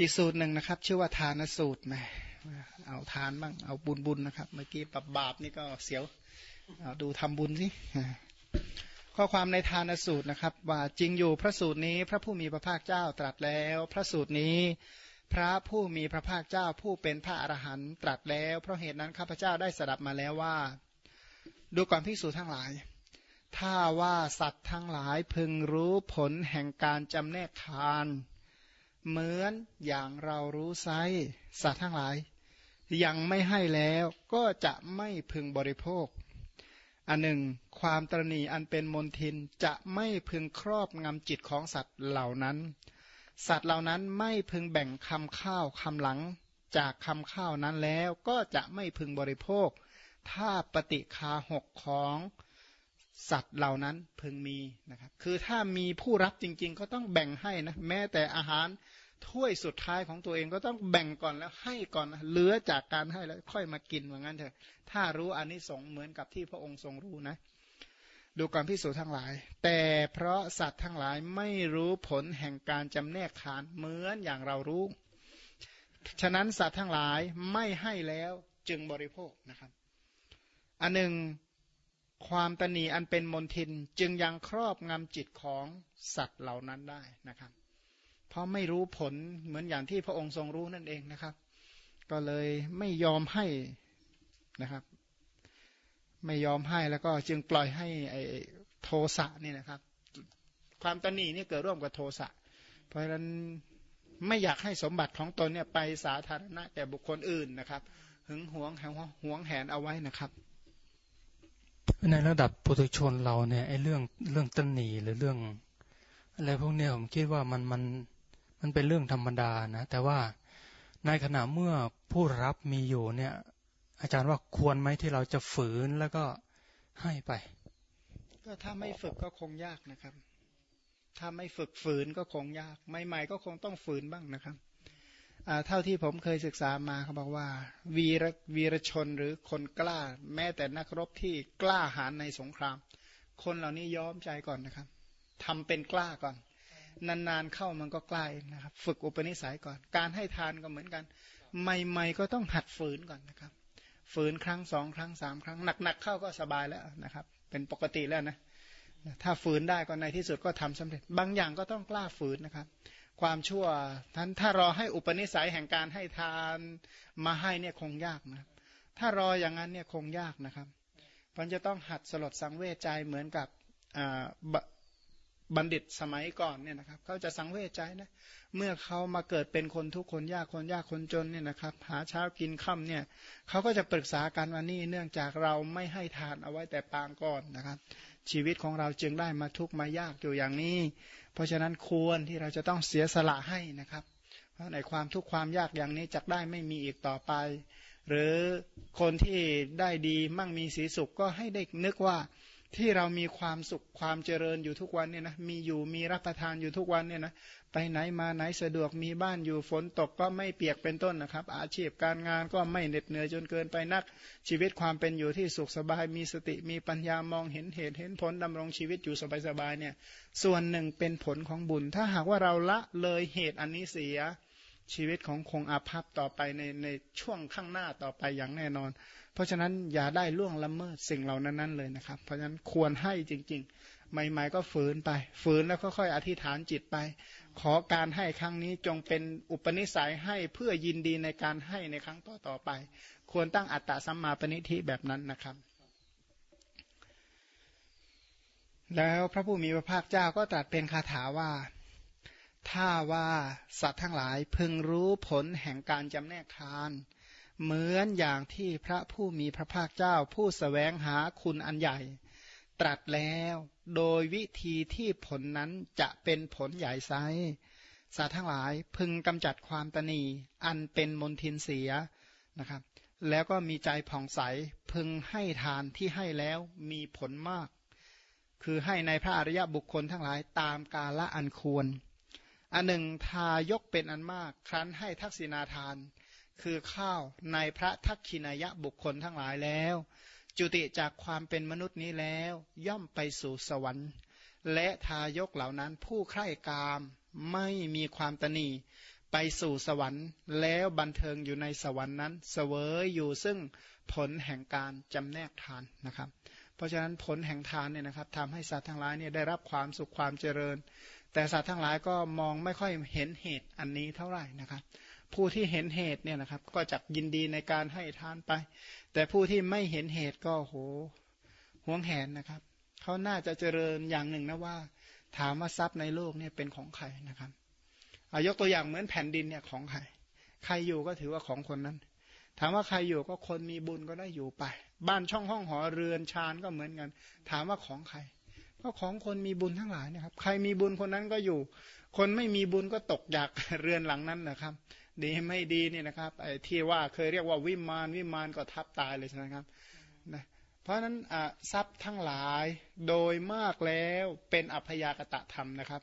อีกสูตรหนึ่งนะครับ ชื่อว่าทานสูตรไหมเอาทานบ้างเอาบุญบุญนะครับ เมื่อกี้ปรับบาปนี่ก็เสียวเอาดูทำบุญสิข้อความในทานสูตรนะครับ ว่าจริงอยู่พระสูตรนี้พระผู้มีพระภาคเจ้าตรัสแล้ว พระสูตรนี้ พระผู้มีพระภาคเจ้าผู้เป็นพระอรหันต์ตรัสแล้ว เพราะเหตุนั้นข้าพเจ้าได้สดับมาแล้วว่า ดูก่อนพิสูจทั้งหลาย ถ้าว่าสัตว์ทั้งหลายพึงรู้ผลแห่งการจำแนกทาน เหมือนอย่างเรารู้ไซสัตว์ทั้งหลาย ยังไม่ให้แล้วก็จะไม่พึงบริโภค อันหนึ่ง ความตรณีอันเป็นมนทินจะไม่พึงครอบงำจิตของสัตว์เหล่านั้น สัตว์เหล่านั้นไม่พึงแบ่งคำข้าวคำหลังจากคำข้าวนั้นแล้วก็จะไม่พึงบริโภค ถ้าปฏิคาหกของสัตว์เหล่านั้นพึงมีนะครับ คือถ้ามีผู้รับจริง ๆ ก็ต้องแบ่งให้นะ แม้แต่อาหาร ถ้วยสุดท้ายของตัวเองก็ต้องแบ่งก่อนแล้วให้ก่อนเหลือจากการให้แล้วค่อยมากินว่างั้นเถอะ ถ้ารู้อันนี้สงเหมือนกับที่พระองค์ทรงรู้นะ ดูก่อนพิสูจทั้งหลาย แต่เพราะสัตว์ทั้งหลายไม่รู้ผลแห่งการจำแนกทานเหมือนอย่างเรารู้ ฉะนั้นสัตว์ทั้งหลายไม่ให้แล้วจึงบริโภคนะครับ อันหนึ่งความตนีอันเป็นมนทินจึงยังครอบงำจิตของสัตว์เหล่านั้นได้นะครับ ราะไม่รู้ผลเหมือนอย่างที่พระองค์ทรงรู้นั่นเองนะครับ ก็เลยไม่ยอมให้นะครับ ไม่ยอมให้แล้วก็จึงปล่อยให้ไอโทสะนี่นะครับ ความตนีนี่เกิดร่วมกับโทสะเพราะฉะนั้นไม่อยากให้สมบัติของตนเนี่ยไปสาธารณะแก่บุคคลอื่นนะครับ หึงหวงแหวหวงแหนเอาไว้นะครับ ในระดับปุถุชนเราเนี่ยไอ้เรื่องเรื่องตนีหรือเรื่องอะไรพวกเนี้ยผมคิดว่ามันมัน มันเป็นเรื่องธรรมดานะ แต่ว่าในขณะเมื่อผู้รับมีอยู่เนี่ย อาจารย์ว่าควรไหมที่เราจะฝืนแล้วก็ให้ไป ก็ถ้าไม่ฝึกก็คงยากนะครับ ถ้าไม่ฝึกฝืนก็คงยาก ใหม่ๆก็คงต้องฝืนบ้างนะครับเท่าที่ผมเคยศึกษามาเขาบอกว่า วีรวีรชนหรือคนกล้า แม้แต่นักรบที่กล้าหาญในสงคราม คนเหล่านี้ยอมใจก่อนนะครับทำเป็นกล้าก่อน นานๆเข้ามันก็กล้นะครับ ฝึกอุปนิสัยก่อน การให้ทานก็เหมือนกัน ใหม่ๆก็ต้องหัดฝืนก่อนนะครับ ฝืนครั้งสองครั้งสามครั้งหนักๆเข้าก็สบายแล้วนะครับ เป็นปกติแล้วนะถ้าฝืนได้ก็ในที่สุดก็ทำสำเร็จ บางอย่างก็ต้องกล้าฝืนนะครับ ความชั่วท่านถ้ารอให้อุปนิสัยแห่งการให้ทานมาให้เนี่ยคงยากนะถ้ารออย่างนั้นเนี่ยคงยากนะครับมันจะต้องหัดสลดสังเวชใจเหมือนกับ บัณฑิตสมัยก่อนเนี่ยนะครับเขาจะสังเวชใจนะเมื่อเขามาเกิดเป็นคนทุกคนยากคนยากคนจนเนี่ยนะครับ หาเช้ากินค่ำเนี่ยเขาก็จะปรึกษากันว่านี่เนื่องจากเราไม่ให้ทานเอาไว้แต่ปางก่อนนะครับ ชีวิตของเราจึงได้มาทุกมายากอยู่อย่างนี้ เพราะฉะนั้นควรที่เราจะต้องเสียสละให้นะครับ เพราะในความทุกข์ความยากอย่างนี้จะได้ไม่มีอีกต่อไป หรือคนที่ได้ดีมั่งมีสีสุขก็ให้ได้นึกว่า ที่เรามีความสุขความเจริญอยู่ทุกวันเนี่ยนะมีอยู่มีรับประทานอยู่ทุกวันเนี่ยนะไปไหนมาไหนสะดวกมีบ้านอยู่ฝนตกก็ไม่เปียกเป็นต้นนะครับ อาชีพการงานก็ไม่เหน็ดเหนื่อยจนเกินไปนัก ชีวิตความเป็นอยู่ที่สุขสบายมีสติมีปัญญามองเห็นเหตุเห็นผลดำรงชีวิตอยู่สบายๆเนี่ยส่วนหนึ่งเป็นผลของบุญ ถ้าหากว่าเราละเลยเหตุอันนี้เสียชีวิตของคงอาภัพต่อไปในในช่วงข้างหน้าต่อไปอย่างแน่นอน เพราะฉะนั้นอย่าได้ล่วงละเมิดสิ่งเหล่านั้นเลยนะครับ เพราะฉะนั้นควรให้จริง ๆ ใหม่ ๆ ก็ฝืนไป ฝืนแล้วค่อยๆอธิษฐานจิตไป ขอการให้ครั้งนี้จงเป็นอุปนิสัยให้เพื่อยินดีในการให้ในครั้งต่อๆไป ควรตั้งอัตตะสัมมาปณิธิแบบนั้นนะครับแล้วพระผู้มีพระภาคเจ้าก็ตรัสเป็นคาถาว่า ถ้าว่าสัตว์ทั้งหลายพึงรู้ผลแห่งการจำแนกทาน เหมือนอย่างที่พระผู้มีพระภาคเจ้า ผู้สแสวงหาคุณอันใหญ่ ตรัสแล้วโดยวิธีที่ผลนั้นจะเป็นผลใหญ่ไซสัตว์ทั้งหลายพึงกำจัดความตนีอันเป็นมนทินเสียนะครับ แล้วก็มีใจผ่องใสพึงให้ทานที่ให้แล้วมีผลมาก คือให้ในพระอริยบุคคลทั้งหลายตามกาละอันควร อันหนึ่งทายกเป็นอันมาก ครั้นให้ทักษิณาทาน คือข้าวในพระทักขินายะบุคคลทั้งหลายแล้ว จุติจากความเป็นมนุษย์นี้แล้ว ย่อมไปสู่สวรรค์ และทายกเหล่านั้นผู้ใคร่กามไม่มีความตนีไปสู่สวรรค์ แล้วบันเทิงอยู่ในสวรรค์นั้นเสวยอยู่ซึ่งผลแห่งการจำแนกทานนะครับ เพราะฉะนั้นผลแห่งทานเนี่ยนะครับทำให้สัตว์ทั้งหลายเนี่ยได้รับความสุขความเจริญ แต่สัตว์ทั้งหลายก็มองไม่ค่อยเห็นเหตุอันนี้เท่าไหร่นะครับ ผู้ที่เห็นเหตุเนี่ยนะครับ ก็จะยินดีในการให้ทานไป แต่ผู้ที่ไม่เห็นเหตุก็โหห่วงแหนนะครับเขาน่าจะเจริญอย่างหนึ่งนะว่า ถามว่าทรัพย์ในโลกเนี่ยเป็นของใครนะครับอายกตัวอย่างเหมือนแผ่นดินเนี่ยของใครใครอยู่ก็ถือว่าของคนนั้น ถามว่าใครอยู่ก็คนมีบุญก็ได้อยู่ไป บ้านช่องห้องหอเรือนชานก็เหมือนกัน ถามว่าของใครก็ของคนมีบุญทั้งหลายนะครับ ใครมีบุญคนนั้นก็อยู่ คนไม่มีบุญก็ตกจากเรือนหลังนั้นนะครับ ดีไม่ดีเนี่ยนะครับไอ้ที่ว่าเคยเรียกว่าวิมานวิมานก็ทับตายเลยใช่ไหมครับนะเพราะฉะนั้นทรัพย์ทั้งหลายโดยมากแล้วเป็นอัพยากตะธรรมนะครับ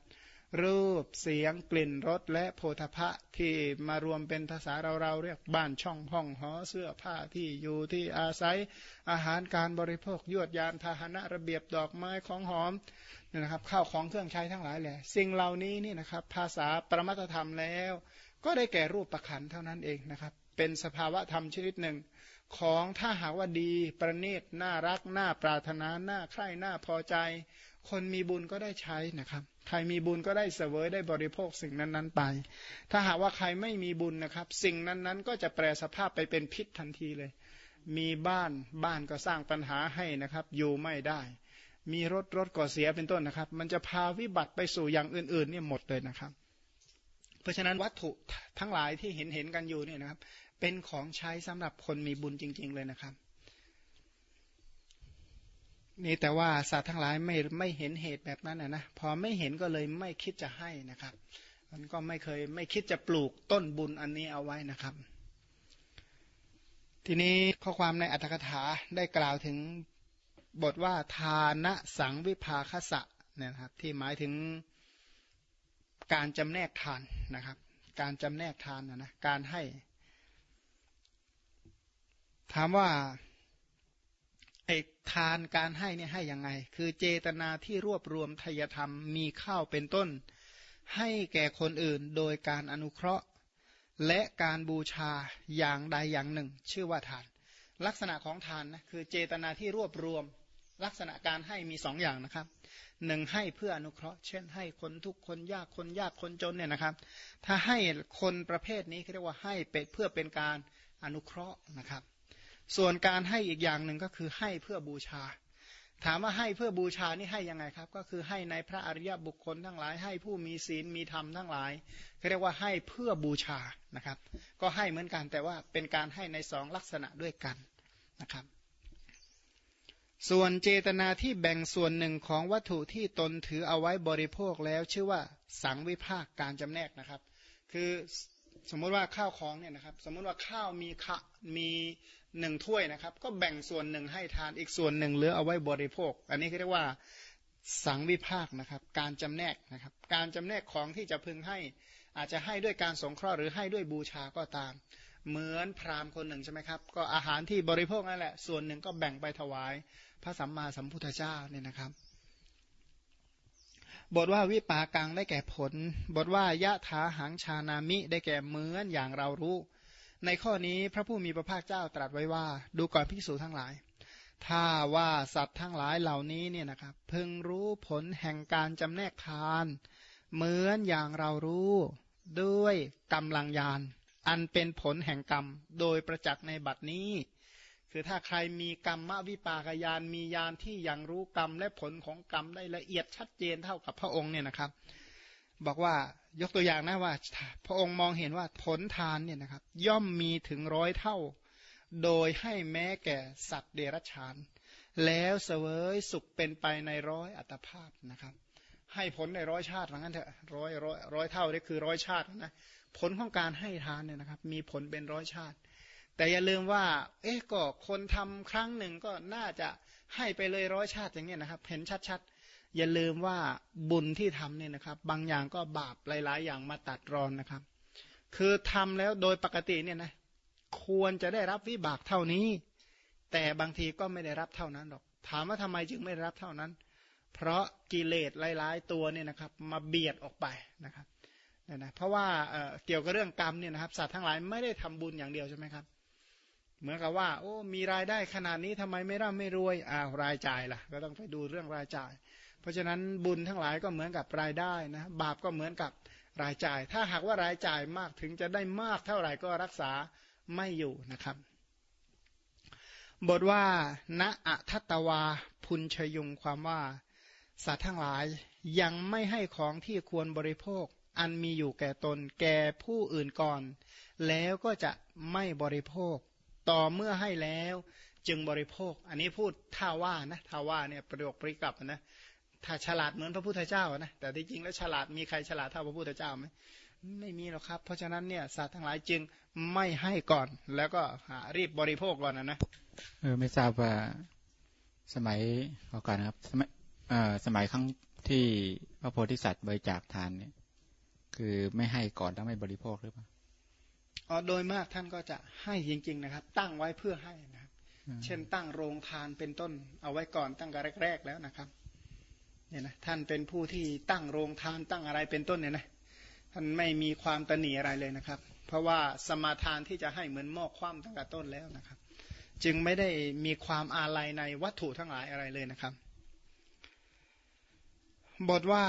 รูปเสียงกลิ่นรสและโพธพะที่มารวมเป็นภาษาเราเราเรียกบ้านช่องห้องหอเสื้อผ้าที่อยู่ที่อาศัยอาหารการบริโภคยวดยานพาหนะระเบียบดอกไม้ของหอมนี่นะครับข้าวของเครื่องใช้ทั้งหลายแหละสิ่งเหล่านี้นี่นะครับภาษาประมัตธรรมแล้ว ก็ได้แก่รูปประคันเท่านั้นเองนะครับ เป็นสภาวะธรรมชนิดหนึ่ง ของถ้าหากว่าดี ประณีตน่ารักน่าปรารถนาน่าใคร่น่าพอใจ คนมีบุญก็ได้ใช้นะครับใครมีบุญก็ได้เสวยได้บริโภคสิ่งนั้นๆไป ถ้าหากว่าใครไม่มีบุญนะครับ สิ่งนั้นๆ ก็จะแปลสภาพไปเป็นพิษทันทีเลย มีบ้านบ้านก็สร้างปัญหาให้นะครับ อยู่ไม่ได้ มีรถรถก็เสียเป็นต้นนะครับ มันจะพาวิบัติไปสู่อย่างอื่นๆเนี่ยหมดเลยนะครับ เพราะฉะนั้นวัตถุทั้งหลายที่เห็นเห็นกันอยู่เนี่ยนะครับ เป็นของใช้สำหรับคนมีบุญจริง ๆ เลยนะครับนี่แต่ว่าสัตว์ทั้งหลายไม่ไม่เห็นเหตุแบบนั้นนะนะพอไม่เห็นก็เลยไม่คิดจะให้นะครับ มันก็ไม่เคยไม่คิดจะปลูกต้นบุญอันนี้เอาไว้นะครับ ทีนี้ข้อความในอัตถกถาได้กล่าวถึงบทว่าทานะสังวิภาคสะเนี่ยครับที่หมายถึง การจำแนกทานนะครับ การจำแนกทานนะนะการให้ ถามว่าไอ้ทานการให้เนี่ยให้ยังไง คือเจตนาที่รวบรวมทยธรรมมีข้าวเป็นต้น ให้แก่คนอื่นโดยการอนุเคราะห์ และการบูชาอย่างใดอย่างหนึ่ง ชื่อว่าทาน ลักษณะของทานนะคือเจตนาที่รวบรวม ลักษณะการให้มีสองอย่างนะครับ หนึ่งให้เพื่ออนุเคราะห์ เช่นให้คนทุกคนยากคนยากคนจนเนี่ยนะครับ ถ้าให้คนประเภทนี้เรียกว่าให้เพื่อเป็นการอนุเคราะห์นะครับ ส่วนการให้อีกอย่างหนึ่งก็คือให้เพื่อบูชา ถามว่าให้เพื่อบูชานี่ให้ยังไงครับ ก็คือให้ในพระอริยบุคคลทั้งหลาย ให้ผู้มีศีลมีธรรมทั้งหลายเขาเรียกว่าให้เพื่อบูชานะครับ ก็ให้เหมือนกันแต่ว่าเป็นการให้ในสองลักษณะด้วยกันนะครับ ส่วนเจตนาที่แบ่งส่วนหนึ่งของวัตถุที่ตนถือเอาไว้บริโภคแล้วชื่อว่าสังวิภาคการจำแนกนะครับ คือสมมติว่าข้าวของเนี่ยนะครับ สมมติว่าข้าวมีขะมีหนึ่งถ้วยนะครับ ก็แบ่งส่วนหนึ่งให้ทานอีกส่วนหนึ่งเหลือเอาไว้บริโภค อันนี้เรียกว่าสังวิภาคนะครับ การจำแนกนะครับ การจำแนกของที่จะพึงให้อาจจะให้ด้วยการสงเคราะห์หรือให้ด้วยบูชาก็ตาม เหมือนพราหมณ์คนหนึ่งใช่ไหมครับ ก็อาหารที่บริโภคนั่นแหละ ส่วนหนึ่งก็แบ่งไปถวาย พระสัมมาสัมพุทธเจ้าเนี่ยนะครับ บทว่าวิปากังได้แก่ผล บทว่ายะถาหังชานามิได้แก่เหมือนอย่างเรารู้ ในข้อนี้พระผู้มีพระภาคเจ้าตรัสไว้ว่า ดูก่อนภิกษุทั้งหลาย ถ้าว่าสัตว์ทั้งหลายเหล่านี้เนี่ยนะครับพึงรู้ผลแห่งการจำแนกทาน เหมือนอย่างเรารู้ด้วยกำลังยานอันเป็นผลแห่งกรรม โดยประจักษ์ในบัดนี้ คือถ้าใครมีกรรมวิปากยานมียานที่ยังรู้กรรมและผลของกรรมได้ละเอียดชัดเจนเท่ากับพระองค์เนี่ยนะครับ บอกว่ายกตัวอย่างนะว่า พระองค์มองเห็นว่าผลทานเนี่ยนะครับ ย่อมมีถึงร้อยเท่า โดยให้แม้แก่สัตว์เดรัจฉาน แล้วเสวยสุขเป็นไปในร้อยอัตภาพนะครับ ให้ผลในร้อยชาติว่างั้นเถอะร้อยร้อยร้อยเท่านี่คือร้อยชาตินะผลของการให้ทานเนี่ยนะครับ มีผลเป็นร้อยชาติ แต่อย่าลืมว่า เอ๊ะก็คนทำครั้งหนึ่งก็น่าจะให้ไปเลยร้อยชาติอย่างเงี้ยนะครับ เห็นชัดๆ อย่าลืมว่าบุญที่ทำเนี่ยนะครับ บางอย่างก็บาปหลาย ๆ อย่างมาตัดรอนนะครับ คือทำแล้วโดยปกติเนี่ยนะควรจะได้รับวิบากเท่านี้ แต่บางทีก็ไม่ได้รับเท่านั้นหรอก ถามว่าทำไมจึงไม่ได้รับเท่านั้น เพราะกิเลสหลาย ๆ ตัวเนี่ยนะครับ มาเบียดออกไปนะครับเนี่ยนะเพราะว่าเกี่ยวกับเรื่องกรรมเนี่ยนะครับสัตว์ทั้งหลายไม่ได้ทำบุญอย่างเดียวใช่ไหมครับ เหมือนกับว่า โอ้มีรายได้ขนาดนี้ทำไมไม่ร่ำไม่รวยอ้าวรายจ่ายล่ะ ก็ต้องไปดูเรื่องรายจ่าย เพราะฉะนั้นบุญทั้งหลายก็เหมือนกับรายได้นะบาปก็เหมือนกับรายจ่าย ถ้าหากว่ารายจ่ายมากถึงจะได้มากเท่าไหร่ก็รักษาไม่อยู่นะครับ บทว่าณอัทัตวาพุนชยุงความว่า สัตว์ทั้งหลายยังไม่ให้ของที่ควรบริโภค อันมีอยู่แก่ตนแก่ผู้อื่นก่อน แล้วก็จะไม่บริโภค ต่อเมื่อให้แล้ว จึงบริโภค อันนี้พูดท่าว่านะท่าว่าเนี่ยประโยคปริกับนะถ้าฉลาดเหมือนพระพุทธเจ้านะแต่ที่จริงแล้วฉลาดมีใครฉลาดเท่าพระพุทธเจ้าไหมไม่มีหรอกครับ เพราะฉะนั้นเนี่ยสัตว์ทั้งหลายจึงไม่ให้ก่อน แล้วก็หารีบบริโภคก่อนนะนะเออไม่ทราบว่าสมัยก่อนนะครับ สมัยเอ่อสมัยครั้งที่พระโพธิสัตว์บริจาคทานเนี่ย คือไม่ให้ก่อนแล้วไม่บริโภคหรือเปล่า อ๋อโดยมากท่านก็จะให้จริง ๆ นะครับ ตั้งไว้เพื่อให้นะครับ เช่นตั้งโรงทานเป็นต้น เอาไว้ก่อนตั้งแต่แรก ๆ แล้วนะครับเนี่ยนะท่านเป็นผู้ที่ตั้งโรงทานตั้งอะไรเป็นต้นเนี่ยนะท่านไม่มีความตนีอะไรเลยนะครับ เพราะว่าสมาทานที่จะให้เหมือนหม้อคว่ำตั้งแต่ต้นแล้วนะครับ จึงไม่ได้มีความอาลัยในวัตถุทั้งหลายอะไรเลยนะครับ บทว่า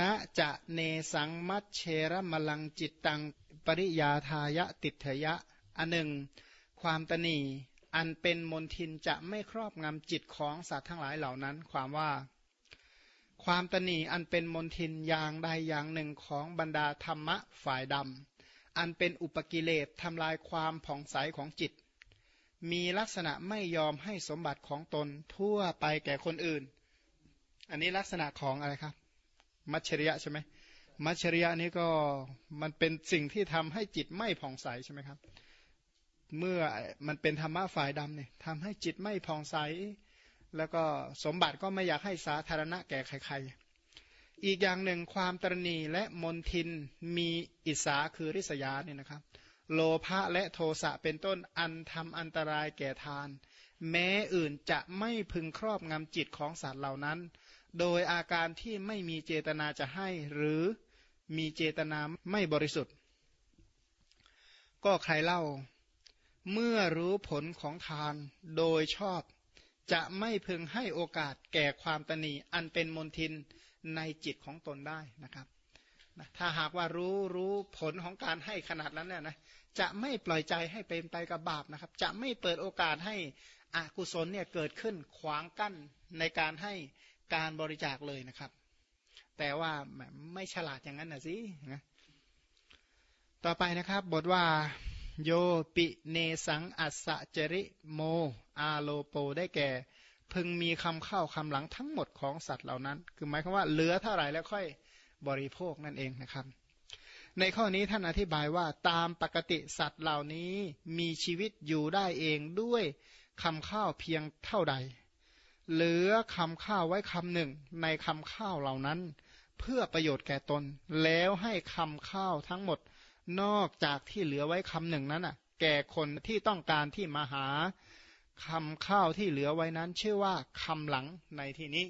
ณจะเนสังมัชเชระมลังจิตตัง ปริยาทายะติเถยะ อันหนึ่ง ความตนีอันเป็นมนทินจะไม่ครอบงำจิตของสัตว์ทั้งหลายเหล่านั้น ความว่า ความตนีอันเป็นมนทินอย่างใดอย่างหนึ่งของบรรดาธรรมะฝ่ายดำอันเป็นอุปกิเลสทำลายความผ่องใสของจิต มีลักษณะไม่ยอมให้สมบัติของตนทั่วไปแก่คนอื่น อันนี้ลักษณะของอะไรครับ มัชชริยะใช่ไหม มัชริยะนี้ก็มันเป็นสิ่งที่ทำให้จิตไม่ผ่องใสใช่ไหมครับ เมื่อมันเป็นธรรมะฝ่ายดำเนี่ยทำให้จิตไม่ผ่องใส แล้วก็สมบัติก็ไม่อยากให้สาธารณะแก่ใครๆ อีกอย่างหนึ่งความตรณีและมนทินมีอิสาคือริษยาเนี่ยนะครับ โลภะและโทสะเป็นต้นอันทำอันตรายแก่ทาน แม้อื่นจะไม่พึงครอบงำจิตของสัตว์เหล่านั้นโดยอาการที่ไม่มีเจตนาจะให้หรือ มีเจตนาไม่บริสุทธิ์ ก็ใครเล่า เมื่อรู้ผลของทานโดยชอบ จะไม่พึงให้โอกาสแก่ความตนีอันเป็นมนทินในจิตของตนได้นะครับนะถ้าหากว่ารู้รู้ผลของการให้ขนาดนั้นเนี่ยนะจะไม่ปล่อยใจให้เป็นไปกับบาปนะครับ จะไม่เปิดโอกาสให้อกุศลเนี่ยเกิดขึ้นขวางกั้นในการให้การบริจาคเลยนะครับ แต่ว่าไม่ฉลาดอย่างนั้นนะสินะต่อไปนะครับ บทว่า โยปิเนสังอัสสะจริโม อาโลโปได้แก่ พึงมีคำเข้าคำหลังทั้งหมดของสัตว์เหล่านั้น คือหมายความว่าเหลือเท่าไหร่แล้วค่อยบริโภคนั่นเองนะครับ ในข้อนี้ท่านอธิบายว่าตามปกติสัตว์เหล่านี้มีชีวิตอยู่ได้เองด้วยคำข้าวเพียงเท่าใด เหลือคำข้าวไว้คำหนึ่งในคำข้าวเหล่านั้น เพื่อประโยชน์แก่ตน แล้วให้คำข้าวทั้งหมด นอกจากที่เหลือไว้คำหนึ่งนั้นอะ แก่คนที่ต้องการที่มาหาคำข้าวที่เหลือไว้นั้น ชื่อว่าคำหลังในที่นี้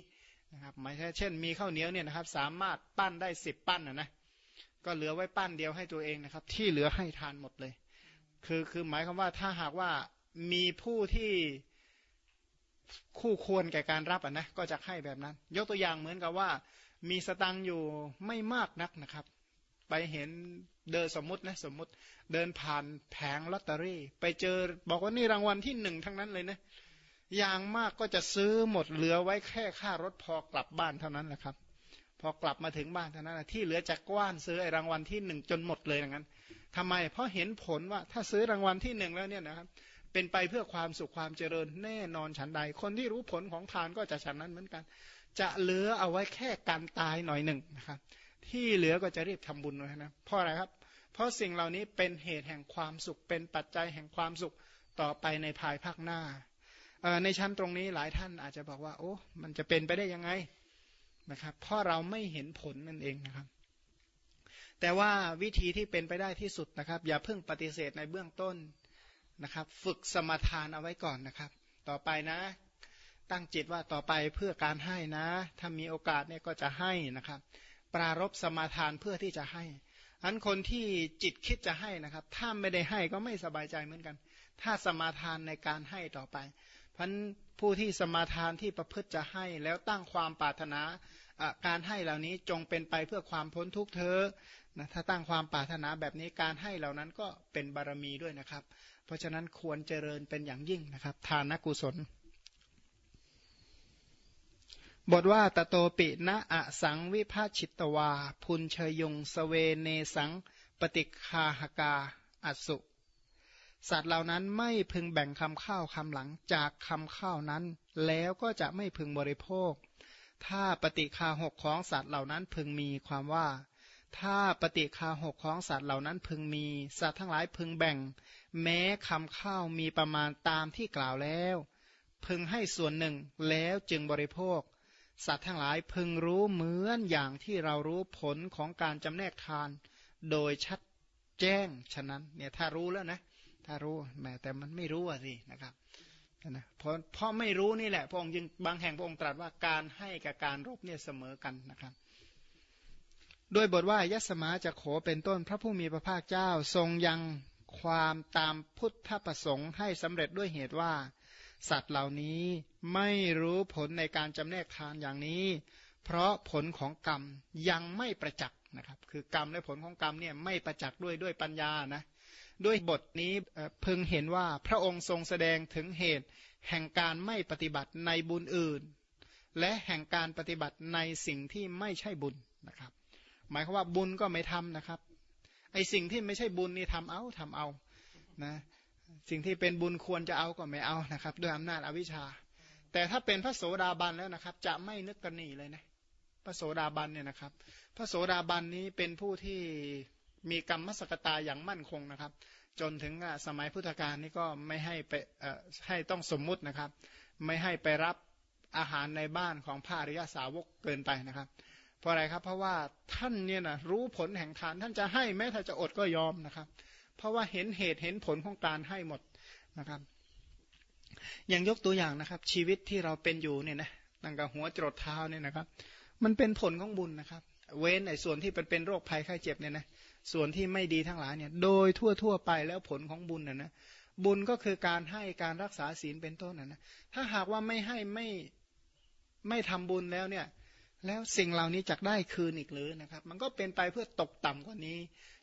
นะครับหมายเช่น มีข้าวเหนียวเนี่ยนะครับ สามารถปั้นได้สิบปั้นนะนะก็เหลือไว้ปั้นเดียวให้ตัวเองนะครับ ที่เหลือให้ทานหมดเลย คือคือหมายความว่าถ้าหากว่ามีผู้ที่ คู่ควรแก่การรับอะนะก็จะให้แบบนั้น ยกตัวอย่างเหมือนกับว่า มีสตังอยู่ไม่มากนักนะครับ ไปเห็นเดินสมมตินะสมมติเดินผ่านแผงลอตเตอรี่ ไปเจอบอกว่านี่รางวัลที่หนึ่งทั้งนั้นเลยนะอย่างมากก็จะซื้อหมดเหลือไว้แค่ค่ารถพอกลับบ้านเท่านั้นแหละครับ พอกลับมาถึงบ้านเท่านั้นที่เหลือจากกว้านซื้อไอ้รางวัลที่หนึ่งจนหมดเลยอย่างนั้นทำไมเพราะเห็นผลว่าถ้าซื้อรางวัลที่หนึ่งแล้วเนี่ยนะครับ เป็นไปเพื่อความสุขความเจริญแน่นอนฉันใด คนที่รู้ผลของทานก็จะฉันนั้นเหมือนกัน จะเหลือเอาไว้แค่การตายหน่อยหนึ่งนะครับ ที่เหลือก็จะรีบทำบุญไว้นะเพราะอะไรครับ เพราะสิ่งเหล่านี้เป็นเหตุแห่งความสุข เป็นปัจจัยแห่งความสุขต่อไปในภายภาคหน้า ในชั้นตรงนี้หลายท่านอาจจะบอกว่า โอ้มันจะเป็นไปได้ยังไงนะครับเพราะเราไม่เห็นผลนั่นเองนะครับ แต่ว่าวิธีที่เป็นไปได้ที่สุดนะครับ อย่าเพิ่งปฏิเสธในเบื้องต้น นะครับ ฝึกสมทานเอาไว้ก่อนนะครับ ต่อไปนะ ตั้งจิตว่าต่อไปเพื่อการให้นะ ถ้ามีโอกาสเนี่ยก็จะให้นะครับ ปรารบสมาทานเพื่อที่จะให้อันคนที่จิตคิดจะให้นะครับ ถ้าไม่ได้ให้ก็ไม่สบายใจเหมือนกัน ถ้าสมาทานในการให้ต่อไป เพันผู้ที่สมาทานที่ประพฤติจะให้แล้วตั้งความปรารถนา การให้เหล่านี้จงเป็นไปเพื่อความพ้นทุกข์เธอนะถ้าตั้งความปรารถนาแบบนี้การให้เหล่านั้นก็เป็นบารมีด้วยนะครับ เพราะฉะนั้นควรเจริญเป็นอย่างยิ่งนะครับ ทานกุศล บทว่าตโตปินะอะสังวิภาชิตวา พุนเชยงสเวเนสังปฏิคาหกาอสุสัตว์เหล่านั้นไม่พึงแบ่งคำข้าวคำหลังจากคำข้าวนั้น แล้วก็จะไม่พึงบริโภค ถ้าปฏิคาหกของสัตว์เหล่านั้นพึงมีความว่า ถ้าปฏิคาหกของสัตว์เหล่านั้นพึงมี สัตว์ทั้งหลายพึงแบ่ง แม้คำข้าวมีประมาณตามที่กล่าวแล้ว พึงให้ส่วนหนึ่งแล้วจึงบริโภค สัตว์ทั้งหลายพึงรู้เหมือนอย่างที่เรารู้ผลของการจำแนกทาน โดยชัดแจ้งฉะนั้นเนี่ยถ้ารู้แล้วนะ ถ้ารู้แม้แต่มันไม่รู้อะสินะครับ นะเพราะเพราะไม่รู้นี่แหละพระองค์ยังบางแห่งพระองค์ตรัสว่าการให้กับการรบเนี่ยเสมอกันนะครับด้วยบทว่ายัสมาจะโขเป็นต้นพระผู้มีพระภาคเจ้าทรงยังความตามพุทธประสงค์ให้สำเร็จด้วยเหตุว่า สัตว์เหล่านี้ไม่รู้ผลในการจำแนกทานอย่างนี้ เพราะผลของกรรมยังไม่ประจักษ์นะครับ คือกรรมและผลของกรรมเนี่ยไม่ประจักษ์ด้วยด้วยปัญญานะ ด้วยบทนี้พึงเห็นว่าพระองค์ทรงแสดงถึงเหตุ แห่งการไม่ปฏิบัติในบุญอื่น และแห่งการปฏิบัติในสิ่งที่ไม่ใช่บุญนะครับ หมายความว่าบุญก็ไม่ทำนะครับไอสิ่งที่ไม่ใช่บุญนี่ทำเอาทำเอานะสิ่งที่เป็นบุญควรจะเอาก็ไม่เอานะครับ ด้วยอำนาจอวิชชา แต่ถ้าเป็นพระโสดาบันแล้วนะครับ จะไม่นึกกระหนีเลยนะพระโสดาบันเนี่ยนะครับ พระโสดาบันนี้เป็นผู้ที่ มีกรรมมสกตาอย่างมั่นคงนะครับ จนถึงสมัยพุทธกาลนี่ก็ไม่ให้ไปให้ต้องสมมุตินะครับ ไม่ให้ไปรับอาหารในบ้านของพระอริยสาวกเกินไปนะครับ เพราะอะไรครับเพราะว่าท่านเนี่ยนะรู้ผลแห่งทานท่านจะให้แม้ถ้าจะอดก็ยอมนะครับ เพราะว่าเห็นเหตุเห็นผลของการให้หมดนะครับ อย่างยกตัวอย่างนะครับ ชีวิตที่เราเป็นอยู่เนี่ยนะตั้งแต่หัวจรดเท้าเนี่ยนะครับ มันเป็นผลของบุญนะครับ เว้นในส่วนที่เป็นเป็นโรคภัยไข้เจ็บเนี่ยนะ ส่วนที่ไม่ดีทั้งหลายเนี่ยโดยทั่วทั่วไปแล้วผลของบุญนะนะบุญก็คือการให้การรักษาศีลเป็นต้นนะนะถ้าหากว่าไม่ให้ไม่ไม่ทำบุญแล้วเนี่ยแล้วสิ่งเหล่านี้จะได้คืนอีกหรือนะครับ มันก็เป็นไปเพื่อตกต่ำกว่านี้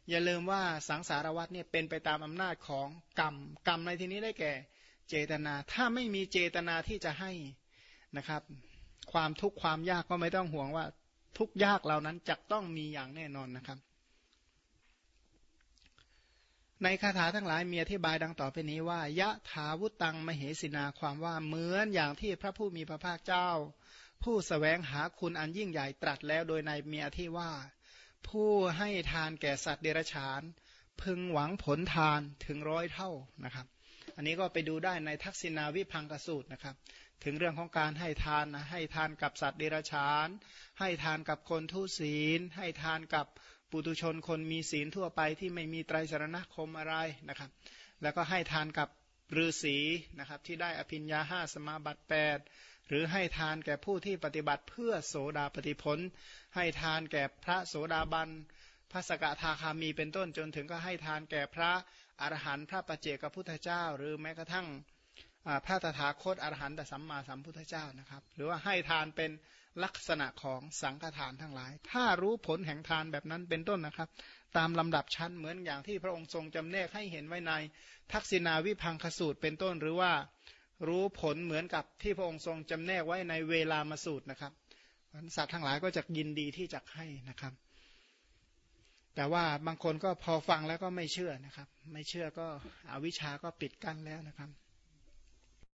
อย่าลืมว่าสังสารวัฏเนี่ยเป็นไปตามอำนาจของกรรมกรรมในที่นี้ได้แก่เจตนา ถ้าไม่มีเจตนาที่จะให้นะครับ ความทุกข์ความยากก็ไม่ต้องห่วงว่าทุกยากเหล่านั้นจะต้องมีอย่างแน่นอนนะครับ ในคาถาทั้งหลายมีอธิบายดังต่อไปนี้ว่ายะถาวุตังมเหสินาความว่าเหมือนอย่างที่พระผู้มีพระภาคเจ้า ผู้สแสวงหาคุณอันยิ่งใหญ่ตรัสแล้วโดยในเมียที่ว่า ผู้ให้ทานแก่สัตว์เดรัจฉาน พึงหวังผลทานถึงร้อยเท่านะครับ อันนี้ก็ไปดูได้ในทักษิณาวิพังกสูตรนะครับ ถึงเรื่องของการให้ทานนะให้ทานกับสัตว์เดรัจฉาน ให้ทานกับคนทุศีล ให้ทานกับ ปุตุชนคนมีศีลทั่วไปที่ไม่มีไตรสรณคมอะไรนะครับ แล้วก็ให้ทานกับฤาษีนะครับที่ได้อภิญญาห้าสมาบัติแปดหรือให้ทานแก่ผู้ที่ปฏิบัติเพื่อโสดาปฏิพลให้ทานแก่พระโสดาบันพระสกทาคามีเป็นต้นจนถึงก็ให้ทานแก่พระอรหันต์พระปัจเจกพุทธเจ้า หรือแม้กระทั่งพระตถาคตอรหันตสัมมาสัมพุทธเจ้านะครับ หรือว่าให้ทานเป็น ลักษณะของสังฆทานทั้งหลาย ถ้ารู้ผลแห่งทานแบบนั้นเป็นต้นนะครับ ตามลำดับชั้นเหมือนอย่างที่พระองค์ทรงจำแนกให้เห็นไว้ในทักษิณาวิพังคสูตรเป็นต้นหรือว่ารู้ผลเหมือนกับที่พระองค์ทรงจำแนกไว้ในเวลามาสูตรนะครับสัตว์ทั้งหลายก็จะยินดีที่จะให้นะครับ แต่ว่าบางคนก็พอฟังแล้วก็ไม่เชื่อนะครับ ไม่เชื่อก็อวิชาก็ปิดกั้นแล้วนะครับ